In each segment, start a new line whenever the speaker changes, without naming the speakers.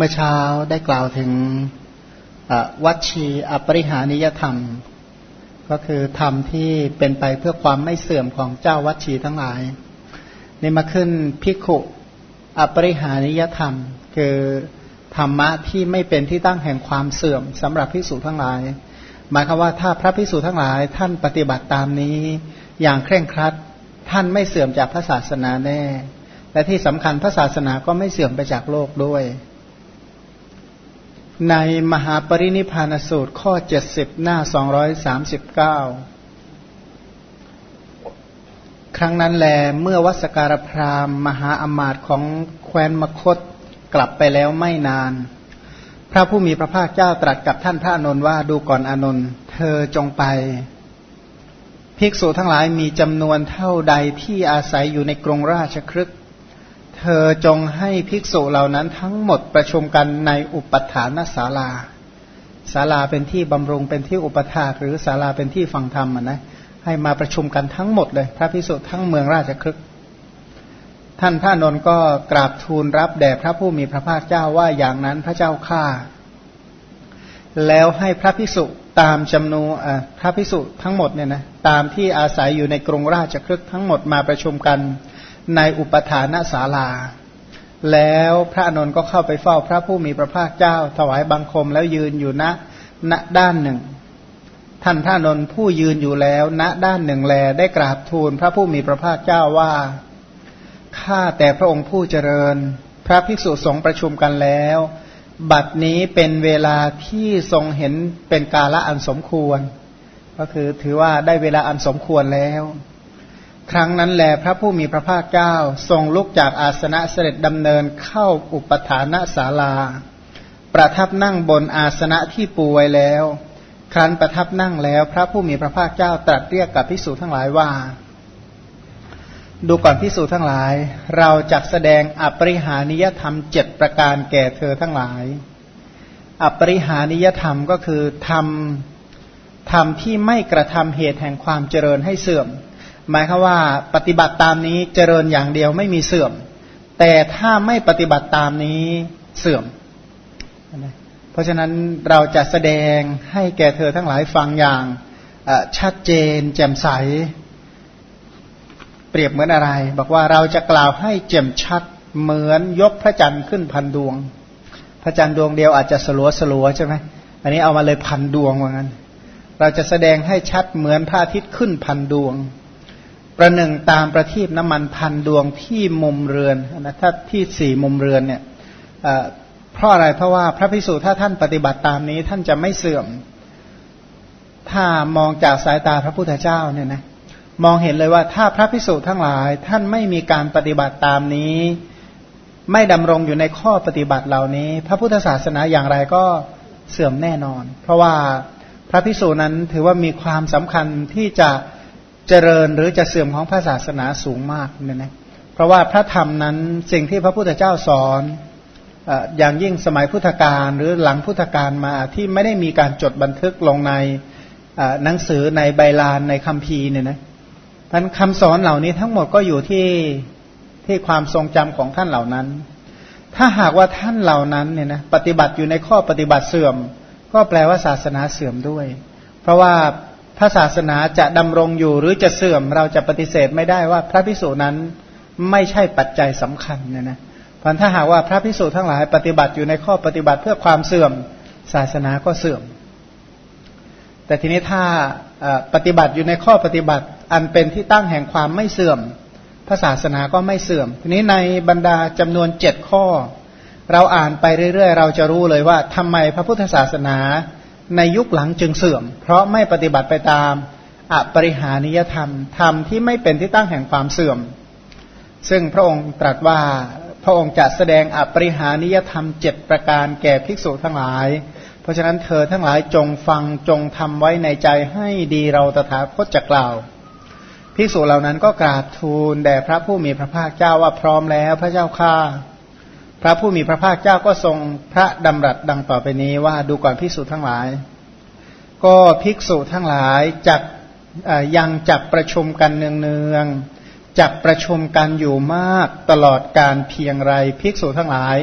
เมื่อเช้าได้กล่าวถึงวัชีอปริหานิยธรรม ก็คือธรรมที่เป็นไปเพื่อความไม่เสื่อมของเจ้าวัชีทั้งหลายนี่มาขึ้นพิกุอปริหานิยธรรม คือธรรมะที่ไม่เป็นที่ตั้งแห่งความเสื่อมสำหรับพิสูจทั้งหลาย หมายความว่าถ้าพระพิสูจทั้งหลายท่านปฏิบัติตามนี้ อย่างเคร่งครัดท่านไม่เสื่อมจากพระศาสนาแน่ และที่สำคัญพระศาสนาก็ไม่เสื่อมไปจากโลกด้วย ในมหาปรินิพานสูตรข้อเจ็ดสิบหน้าสองร้อยสามสิบเก้าครั้งนั้นแลเมื่อวัสการพรามมหาอมาตย์ของแคว้นมคตกลับไปแล้วไม่นาน พระผู้มีพระภาคเจ้าตรัสกับท่านพระอนนท์ว่าดูก่อนอนนท์เธอจงไป ภิกษุทั้งหลายมีจำนวนเท่าใดที่อาศัยอยู่ในกรงราชครึก เธอจงให้ภิกษุเหล่านั้นทั้งหมดประชุมกันในอุปถานศาลาศาลาเป็นที่บำรุงเป็นที่อุปถาหรือศาลาเป็นที่ฟังธรรมนะให้มาประชุมกันทั้งหมดเลย พระภิกษุทั้งเมืองราชครึกท่านพระนนท์ก็กราบทูลรับแด่พระผู้มีพระภาคเจ้าว่าอย่างนั้นพระเจ้าข้าแล้วให้พระพิสุตามจำนวนพระพิสุทั้งหมดเนี่ยนะตามที่อาศัยอยู่ในกรุงราชครึกทั้งหมดมาประชุมกัน ในอุปถานศาลา แล้วพระนนท์ก็เข้าไปเฝ้าพระผู้มีพระภาคเจ้า ถวายบังคมแล้วยืนอยู่ณณด้านหนึ่ง ท่านพระนนท์ผู้ยืนอยู่แล้วณด้านหนึ่งแลได้กราบทูลพระผู้มีพระภาคเจ้าว่าข้าแต่พระองค์ผู้เจริญ พระภิกษุสงฆ์ประชุมกันแล้ว บัดนี้เป็นเวลาที่ทรงเห็นเป็นกาละอันสมควร ก็คือถือว่าได้เวลาอันสมควรแล้ว ครั้งนั้นแลพระผู้มีพระภาคเจ้าทรงลุกจากอาสนะเสด็จดำเนินเข้าอุปถานศาลา ประทับนั่งบนอาสนะที่ปูไว้แล้ว ครั้นประทับนั่งแล้วพระผู้มีพระภาคเจ้าตรัสเรียกกับภิกษุทั้งหลายว่า ดูก่อนพิสูจทั้งหลาย เราจักแสดงอปริหานิยธรรมเจ็ดประการแก่เธอทั้งหลาย อปริหานิยธรรมก็คือทำทำที่ไม่กระทำเหตุแห่งความเจริญให้เสื่อม หมายคือว่าปฏิบัติตามนี้เจริญอย่างเดียวไม่มีเสื่อม แต่ถ้าไม่ปฏิบัติตามนี้เสื่อม เพราะฉะนั้นเราจะแสดงให้แก่เธอทั้งหลายฟังอย่างชัดเจน แจ่มใส เปรียบเหมือนอะไร บอกว่าเราจะกล่าวให้เจ่มชัดเหมือนยกพระจันทร์ขึ้นพันดวง พระจันทร์ดวงเดียวอาจจะสลัวสลัวใช่ไหมอันนี้เอามาเลยพันดวงว่างั้น เราจะแสดงให้ชัดเหมือนพระอาทิตย์ขึ้นพันดวง ประหนึ่งตามประทีปน้ำมันพันดวงที่มุมเรือนนะถ้าที่สี่มุมเรือนเนี่ยเพราะอะไรเพราะว่าพระพิสุถ้าท่านปฏิบัติตามนี้ท่านจะไม่เสื่อม ถ้ามองจากสายตาพระพุทธเจ้าเนี่ยนะมองเห็นเลยว่าถ้าพระพิสุทั้งหลาย ท่านไม่มีการปฏิบัติตามนี้ ไม่ดำรงอยู่ในข้อปฏิบัติเหล่านี้ พระพุทธศาสนาอย่างไรก็เสื่อมแน่นอน เพราะว่าพระพิสุนั้นถือว่ามีความสำคัญที่จะ เจริญหรือจะเสื่อมของพระศาสนาสูงมากเนี่ยนะเพราะว่าพระธรรมนั้นสิ่งที่พระพุทธเจ้าสอนอย่างยิ่งสมัยพุทธกาลหรือหลังพุทธกาลมาที่ไม่ได้มีการจดบันทึกลงในหนังสือในใบลานในคัมภีร์เนี่ยนะท่านคำสอนเหล่านี้ทั้งหมดก็อยู่ที่ที่ความทรงจำของท่านเหล่านั้น ถ้าหากว่าท่านเหล่านั้นเนี่ยนะปฏิบัติอยู่ในข้อปฏิบัติเสื่อม ก็แปลว่าศาสนาเสื่อมด้วย เพราะว่า พระศาสนาจะดำรงอยู่หรือจะเสื่อมเราจะปฏิเสธไม่ได้ว่าพระพิสูจนั้นไม่ใช่ปัจจัยสำคัญเนี่ยนะพราะถ้าหากว่าพระพิสูจทั้งหลายปฏิบัติอยู่ในข้อปฏิบัติเพื่อความเสื่อมศาสนาก็เสื่อม แต่ทีนี้ถ้าปฏิบัติอยู่ในข้อปฏิบัติอันเป็นที่ตั้งแห่งความไม่เสื่อม พระศาสนาก็ไม่เสื่อม ทีนี้ในบรรดาจำนวนเจ็ดข้อ เราอ่านไปเรื่อยๆ เราจะรู้เลยว่าทำไมพระพุทธศาสนา ในยุคหลังจึงเสื่อม เพราะไม่ปฏิบัติไปตามอปริหานิยธรรม ธรรมที่ไม่เป็นที่ตั้งแห่งความเสื่อม ซึ่งพระองค์ตรัสว่าพระองค์จะแสดงอปริหานิยธรรมเจ็ดประการแก่ภิกษุทั้งหลาย เพราะฉะนั้นเธอทั้งหลายจงฟังจงทำไว้ในใจให้ดีเราตถาคตจะกล่าวภิกษุเหล่านั้นก็กราบทูลแด่พระผู้มีพระภาคเจ้าว่าพร้อมแล้วพระเจ้าข้า พระผู้มีพระภาคเจ้าก็ทรงพระดำรัสดังต่อไปนี้ว่าดูก่อนภิกษุทั้งหลาย ก็ภิกษุทั้งหลายจักยังจักประชุมกันเนืองๆจักประชุมกันอยู่มากตลอดการเพียงไรภิกษุทั้งหลาย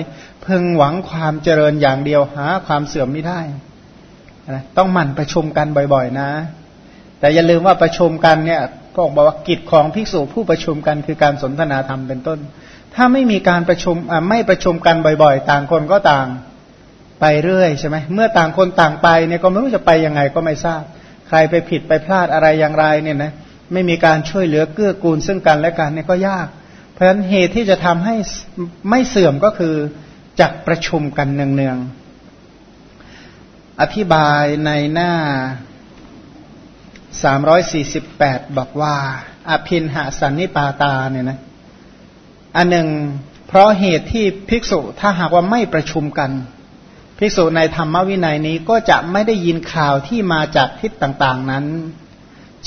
พึงหวังความเจริญอย่างเดียวหาความเสื่อมไม่ได้ต้องหมั่นประชุมกันบ่อยๆนะ แต่อย่าลืมว่าประชุมกันเนี่ยก็บอกว่ากิจของภิกษุผู้ประชุมกันคือการสนทนาธรรมเป็นต้น ถ้าไม่มีการประชุมไม่ประชุมกันบ่อยๆ ต่างคนก็ต่างไปเรื่อยใช่ไหมเมื่อต่างคนต่างไปเนี่ยก็ไม่รู้จะไปยังไงก็ไม่ทราบ ใครไปผิดไปพลาดอะไรอย่างไรเนี่ยนะไม่มีการช่วยเหลือเกื้อกูลซึ่งกันและกันเนี่ยก็ยาก เพราะฉะนั้นเหตุที่จะทำให้ไม่เสื่อมก็คือจักประชุมกันเนืองๆอธิบายในหน้า 348 บอกว่า อภินหาสันนิปาตาเนี่ยนะ อันหนึ่ง เพราะเหตุที่ภิกษุถ้าหากว่าไม่ประชุมกัน ภิกษุในธรรมวินัยนี้ก็จะไม่ได้ยินข่าวที่มาจากทิศต่างๆนั้น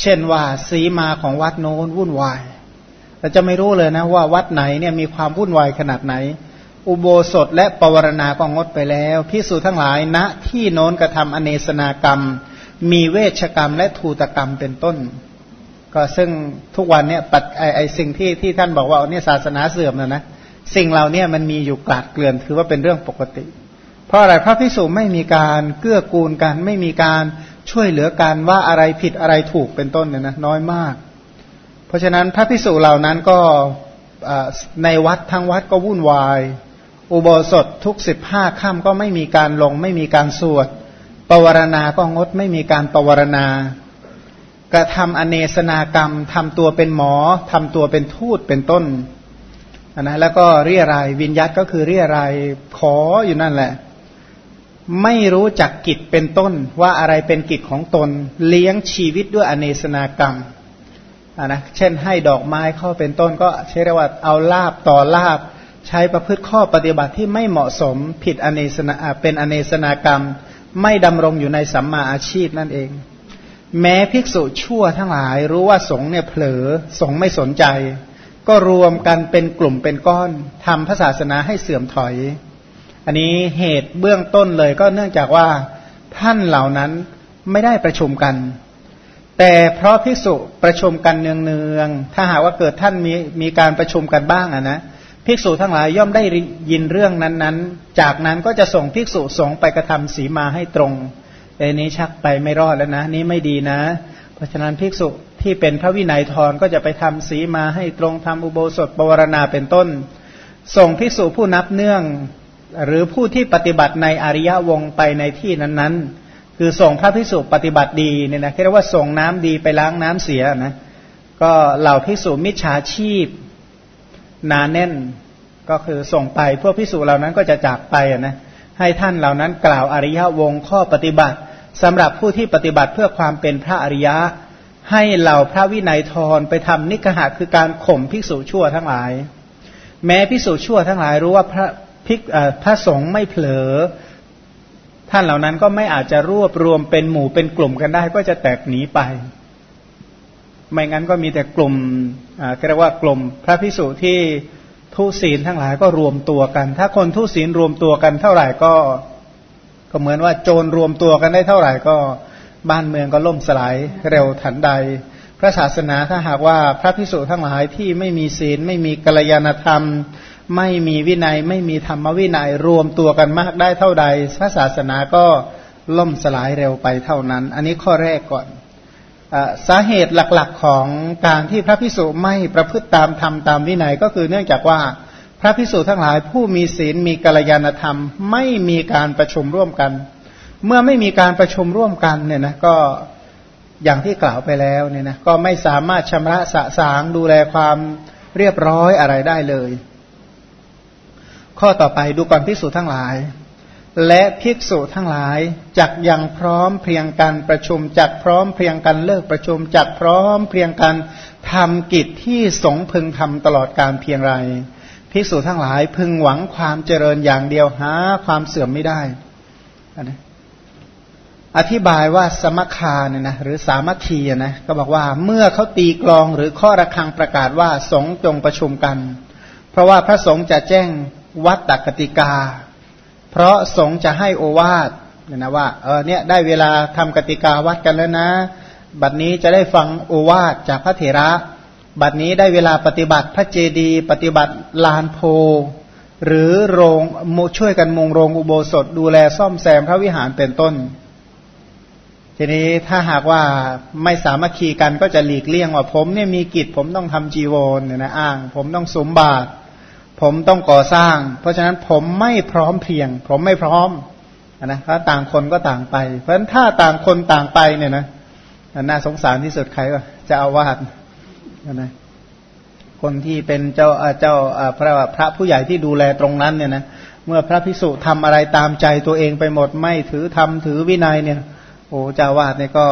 เช่นว่าสีมาของวัดโน้นวุ่นวายเราจะไม่รู้เลยนะว่าวัดไหนเนี่ยมีความวุ่นวายขนาดไหน อุโบสถและปวารณาก็งดไปแล้วภิกษุทั้งหลายณนะที่โน้นกระทำอเนสนากรรม มีเวชกรรมและทูตกรรมเป็นต้น ก็ซึ่งทุกวันเนี่ยปัดไอไอสิ่งที่ที่ท่านบอกว่าเนี่ยศาสนาเสื่อมนะนะสิ่งเหล่านี้มันมีอยู่กลาดเกลื่อนถือว่าเป็นเรื่องปกติ เพราะอะไรพระพิสุไม่มีการเกื้อกูลกัน ไม่มีการช่วยเหลือกันว่าอะไรผิดอะไรถูกเป็นต้นเนี่ยนะน้อยมาก เพราะฉะนั้นพระพิสุเหล่านั้นก็ในวัดทั้งวัดก็วุ่นวาย อุโบสถทุกสิบห้าค่ำก็ไม่มีการลง ไม่มีการสวดปวารณาก็งดไม่มีการปวารณา กระทำอเนสนากรรมทำตัวเป็นหมอทำตัวเป็นทูตเป็นต้นนะแล้วก็เรียรายวิญญาตก็คือเรียรายขออยู่นั่นแหละ ไม่รู้จักกิจเป็นต้น ว่าอะไรเป็นกิจของตน เลี้ยงชีวิตด้วยอเนสนากรรมนะเช่นให้ดอกไม้เข้าเป็นต้นก็ใช้เรียกว่าเอาลาบต่อลาบ ใช้ประพฤติข้อปฏิบัติที่ไม่เหมาะสมผิดอเนสนาเป็นอเนสนากรรม ไม่ดำรงอยู่ในสัมมาอาชีพนั่นเอง แม้ภิกษุชั่วทั้งหลายรู้ว่าสงเนี่ยเผลอสงไม่สนใจ ก็รวมกันเป็นกลุ่มเป็นก้อนทำพระศาสนาให้เสื่อมถอย อันนี้เหตุเบื้องต้นเลยก็เนื่องจากว่าท่านเหล่านั้นไม่ได้ประชุมกัน แต่เพราะภิกษุประชุมกันเนืองๆถ้าหากว่าเกิดท่านมีมีการประชุมกันบ้างอะนะภิกษุทั้งหลายย่อมได้ยินเรื่องนั้นๆ จากนั้นก็จะส่งภิกษุสงไปกระทำสีมาให้ตรง เอนี้ชักไปไม่รอดแล้วนะ นี้ไม่ดีนะ เพราะฉะนั้นภิกษุที่เป็นพระวินัยทรก็จะไปทำสีมาให้ตรงทำอุโบสถปวารณาเป็นต้น ส่งภิกษุผู้นับเนื่อง หรือผู้ที่ปฏิบัติในอริยวงไปในที่นั้นๆ คือส่งพระพิสุปฏิบัติดีเนี่ยนะเรียกว่าส่งน้ำดีไปล้างน้ำเสียนะก็เหล่าพิสุมิจฉาชีพนาแน่นก็คือส่งไปพวกพิสุเหล่านั้นก็จะจากไปนะให้ท่านเหล่านั้นกล่าวอริยวงข้อปฏิบัติ สำหรับผู้ที่ปฏิบัติเพื่อความเป็นพระอริยะ ให้เหล่าพระวินัยทรไปทำนิกหะคือการข่มภิกษุชั่วทั้งหลาย แม้ภิกษุชั่วทั้งหลายรู้ว่าพระพิกพระสงฆ์ไม่เผลอ ท่านเหล่านั้นก็ไม่อาจจะรวบรวมเป็นหมู่เป็นกลุ่มกันได้ ก็จะแตกหนีไป ไม่งั้นก็มีแต่กลุ่มเรียกว่ากลุ่มพระพิสุที่ทุศีลทั้งหลายก็รวมตัวกัน ถ้าคนทุศีลรวมตัวกันเท่าไหร่ก็ ก็เหมือนว่าโจรรวมตัวกันได้เท่าไหร่ก็บ้านเมืองก็ล่มสลายเร็วทันใด พระศาสนาถ้าหากว่าพระพิสุทั้งหลายที่ไม่มีศีล ไม่มีกัลยาณธรรม ไม่มีวินัย ไม่มีธรรมวินัยรวมตัวกันมากได้เท่าใด พระศาสนาก็ล่มสลายเร็วไปเท่านั้น อันนี้ข้อแรกก่อนอสาเหตุหลักๆของการที่พระพิสุไม่ประพฤติตามธรรมตามวินัยก็คือเนื่องจากว่า พระพิสุทั้งหลายผู้มีศีลมีกัลยาณธรรม ไม่มีการประชุมร่วมกัน เมื่อไม่มีการประชุมร่วมกันเนี่ยนะก็อย่างที่กล่าวไปแล้วเนี่ยนะก็ไม่สามารถชำระสะสางดูแลความเรียบร้อยอะไรได้เลย ข้อต่อไปดูก่อนภิกษุทั้งหลาย และภิกษุทั้งหลายจักยังพร้อมเพียงกันประชุมจักพร้อมเพียงกันเลิกประชุมจักพร้อมเพียงกันทำกิจที่สงพึงทำตลอดการเพียงไร ภิกษุทั้งหลายพึงหวังความเจริญอย่างเดียวหาความเสื่อมไม่ได้นะอธิบายว่าสมคาเนี่ยนะหรือสามัคคีนะก็บอกว่าเมื่อเขาตีกลองหรือข้อระฆังประกาศว่าสงจงประชุมกัน เพราะว่าพระสงฆ์จะแจ้งวัดตักติกา เพราะสงจะให้โอวาทเนี่ยนะว่าเออเนี่ยได้เวลาทำกติกาวัดกันแล้วนะ บัดนี้จะได้ฟังโอวาทจากพระเถระ บัดนี้ได้เวลาปฏิบัติพระเจดีปฏิบัติลานโพ หรือโรงช่วยกันมุงโรงอุโบสถดูแลซ่อมแซมพระวิหารเป็นต้น ทีนี้ถ้าหากว่าไม่สามัคคีกันก็จะหลีกเลี่ยงว่าผมเนี่ยมีกิจผมต้องทำจีวรเนี่ยนะอ้าง ผมต้องสมบาทผมต้องก่อสร้าง เพราะฉะนั้นผมไม่พร้อมเพียง ผมไม่พร้อมนะถ้าต่างคนก็ต่างไป เพราะฉะนั้นถ้าต่างคนต่างไปเนี่ยนะน่าสงสารที่สุดใครก็จะเอาวาด นะคนที่เป็นเจ้าเจ้าพระพระผู้ใหญ่ที่ดูแลตรงนั้นเนี่ยนะเมื่อพระพิสุทำอะไรตามใจตัวเองไปหมดไม่ถือธรรมถือวินัยเนี่ย โอ้เจ้าวาดเนี่ยก็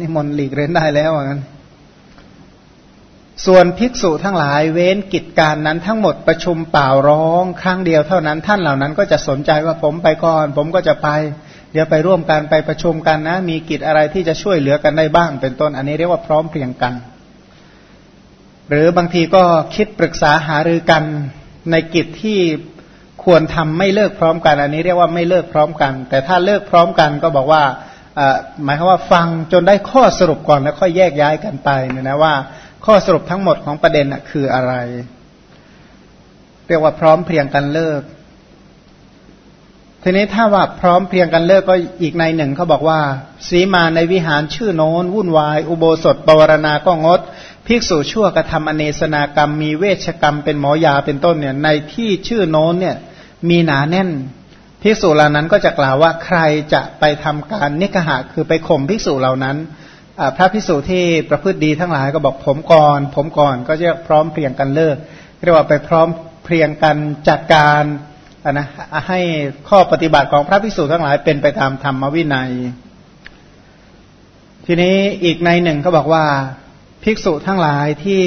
นี่มนหลีกเร้นได้แล้วอย่างนั้นส่วนภิกษุทั้งหลายเว้นกิจการนั้นทั้งหมดประชุมเปล่าร้องครั้งเดียวเท่านั้นท่านเหล่านั้นก็จะสนใจว่าผมไปก่อน ผมก็จะไป เดี๋ยวไปร่วมกันไปประชุมกันนะ มีกิจอะไรที่จะช่วยเหลือกันได้บ้าง เป็นต้นอันนี้เรียกว่าพร้อมเพรียงกัน หรือบางทีก็คิดปรึกษาหารือกันในกิจที่ควรทำไม่เลิกพร้อมกัน อันนี้เรียกว่าไม่เลิกพร้อมกัน แต่ถ้าเลิกพร้อมกันก็บอกว่าหมายความว่าฟังจนได้ข้อสรุปก่อนแล้วค่อยแยกย้ายกันไปเนี่ยนะว่า ข้อสรุปทั้งหมดของประเด็นคืออะไร เรียกว่าพร้อมเพรียงกันเลิก ทีนี้ถ้าว่าพร้อมเพียงกันเลิกก็อีกในหนึ่งเขาบอกว่า สีมาในวิหารชื่อโน้น วุ่นวาย อุโบสถปวารณาก็งด ภิกษุชั่วกระทำอเนสนากรรม มีเวชกรรมเป็นหมอยาเป็นต้นเนี่ยในที่ชื่อโน้นเนี่ยมีหนาแน่น ภิกษุเหล่านั้นก็จะกล่าวว่าใครจะไปทำการนิกหะคือไปข่มภิกษุเหล่านั้นพระพิสุที่ประพฤติดีทั้งหลายก็บอกผมก่อน ผมก่อนก็จะพร้อมเพียงกันเลิกเรียกว่าไปพร้อมเพียงกันจัดการ นะให้ข้อปฏิบัติของพระพิสุทั้งหลายเป็นไปตามธรรมวินัย ทีนี้อีกในหนึ่งก็บอกว่า ภิกษุทั้งหลายที่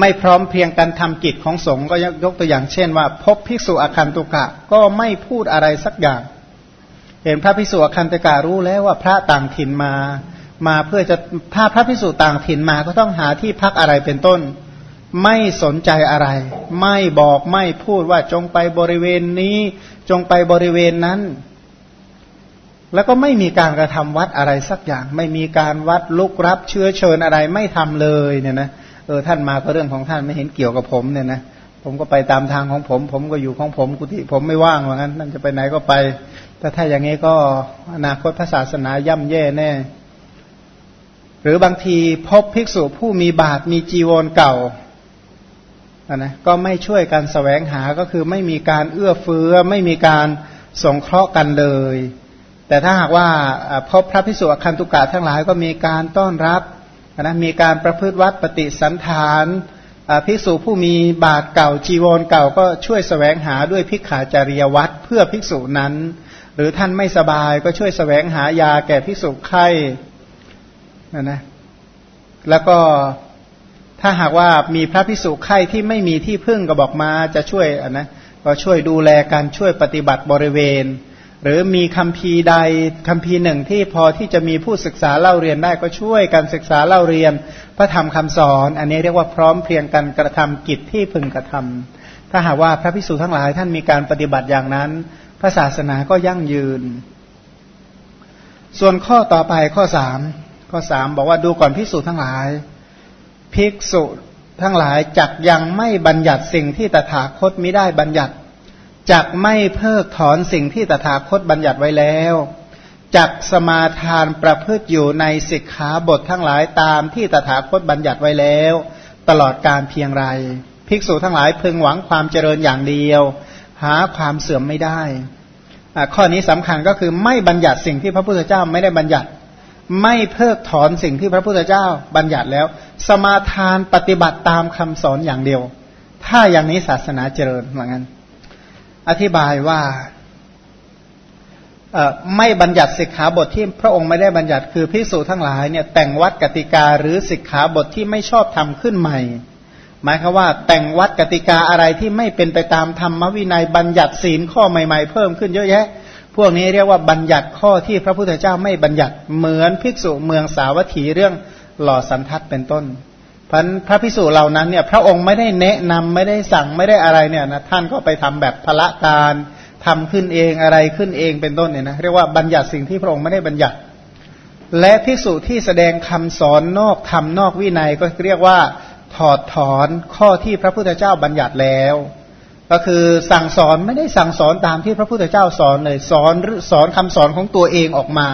ไม่พร้อมเพียงกันทำกิจของสงฆ์ก็ยกตัวอย่างเช่นว่า พบภิกษุอคันตุกะก็ไม่พูดอะไรสักอย่าง เห็นพระพิสุอคันตุการู้แล้วว่าพระต่างถิ่นมา มาเพื่อจะถ้าพระพิสุต่างถิ่นมาก็ต้องหาที่พักอะไรเป็นต้น ไม่สนใจอะไร ไม่บอกไม่พูดว่าจงไปบริเวณนี้จงไปบริเวณนั้น แล้วก็ไม่มีการกระทำวัดอะไรสักอย่าง ไม่มีการวัดลุกรับเชื้อเชิญอะไรไม่ทำเลยเนี่ยนะเออท่านมาก็เรื่องของท่านไม่เห็นเกี่ยวกับผมเนี่ยนะผมก็ไปตามทางของผม ผมก็อยู่ของผมกุฏิผมไม่ว่างว่างั้นนั่นจะไปไหนก็ไป แต่ถ้าอย่างนี้ก็อนาคตพระศาสนาย่ำแย่แน่ หรือบางทีพบภิกษุผู้มีบาทมีจีวรเก่า นะก็ไม่ช่วยกันสแสวงหาก็คือไม่มีการเอื้อเฟื้อ ไม่มีการสงเคราะห์กันเลย แต่ถ้าหากว่าพบพระภิกษุอคันตุกะทั้งหลายก็มีการต้อนรับนะมีการประพฤติวัดปฏิสันฐานภิกษุผู้มีบาทเก่าจีวรเก่าก็ช่วยสแสวงหาด้วยพิกขาจาริยวัดเพื่อภิกษุนั้น หรือท่านไม่สบายก็ช่วยสแสวงหายาแก่พิสุไข้นะนะแล้วก็ ถ้าหากว่ามีพระพิสุไข้ที่ไม่มีที่พึ่งก็บอกมาจะช่วยนะก็ช่วยดูแลการช่วยปฏิบัติบริเวณ หรือมีคำพีใดคำพีหนึ่งที่พอที่จะมีผู้ศึกษาเล่าเรียนได้ก็ช่วยกันศึกษาเล่าเรียน พระธรรมคำสอน อันนี้เรียกว่าพร้อมเพียงกันกระทำกิจที่พึงกระทำถ้าหากว่าพระพิสุทั้งหลายท่านมีการปฏิบัติอย่างนั้น พระศาสนาก็ยั่งยืน ส่วนข้อต่อไปข้อสามข้อสามบอกว่าดูก่อนภิกษุทั้งหลาย ภิกษุทั้งหลายจักยังไม่บัญญัติสิ่งที่ตถาคตมิได้บัญญัติจักไม่เพิกถอนสิ่งที่ตถาคตบัญญัติไว้แล้วจักสมาทานประพฤติอยู่ในสิกขาบททั้งหลายตามที่ตถาคตบัญญัติไว้แล้ว ตลอดการเพียงไร ภิกษุทั้งหลายพึงหวังความเจริญอย่างเดียว หาความเสื่อมไม่ได้ ข้อนี้สำคัญก็คือไม่บัญญัติสิ่งที่พระพุทธเจ้าไม่ได้บัญญัติ ไม่เพิกถอนสิ่งที่พระพุทธเจ้าบัญญัติแล้ว สมาทานปฏิบัติตามคำสอนอย่างเดียว ถ้าอย่างนี้ศาสนาเจริญเหมือนกันอธิบายว่าไม่บัญญัติสิกขาบทที่พระองค์ไม่ได้บัญญัติคือพิสูจทั้งหลายเนี่ยแต่งวัดกติกาหรือสิกขาบทที่ไม่ชอบทำขึ้นใหม่ หมายคือว่าแต่งวัดกติกาอะไรที่ไม่เป็นไปตามธรรมวินัยบัญญัติศีลข้อใหม่ ๆ เพิ่มขึ้นเยอะแยะ พวกนี้เรียกว่าบัญญัติข้อที่พระพุทธเจ้าไม่บัญญัติเหมือนภิกษุเมืองสาวัตถีเรื่องหล่อสันทัดเป็นต้นพันพระภิกษุเหล่านั้นเนี่ยพระองค์ไม่ได้แนะนำไม่ได้สั่งไม่ได้อะไรเนี่ยนะท่านก็ไปทำแบบพละการทำขึ้นเองอะไรขึ้นเองเป็นต้นเนี่ยนะเรียกว่าบัญญัติสิ่งที่พระองค์ไม่ได้บัญญัติ และภิกษุที่แสดงคำสอนนอกธรรมนอกวินัยก็เรียกว่าถอดถอนข้อที่พระพุทธเจ้าบัญญัติแล้ว ก็คือสั่งสอนไม่ได้สั่งสอนตามที่พระพุทธเจ้าสอนเลยสอนสอนคำสอนของตัวเองออกมา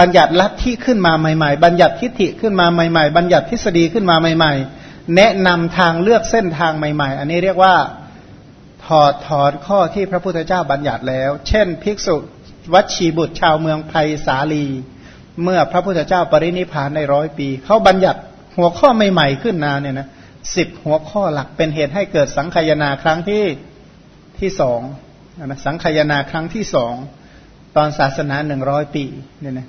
บัญญัติลัทธิขึ้นมาใหม่ๆ บัญญัติทิฏฐิขึ้นมาใหม่ ๆ บัญญัติทฤษฎีขึ้นมาใหม่ ๆ แนะนำทางเลือกเส้นทางใหม่ ๆ อันนี้เรียกว่าถอดถอนข้อที่พระพุทธเจ้าบัญญัติแล้ว เช่น ภิกษุวัชีบุตรชาวเมืองไผ่สาลี เมื่อพระพุทธเจ้าปรินิพานในร้อยปีเขาบัญญัติหัวข้อใหม่ ๆ ขึ้นนาเนี่ยนะ สิบหัวข้อหลักเป็นเหตุให้เกิดสังขยาครั้งที่ที่สองนะสังขยาครั้งที่สองตอนศาสนาหนึ่งร้อยปีเนี่ยนะ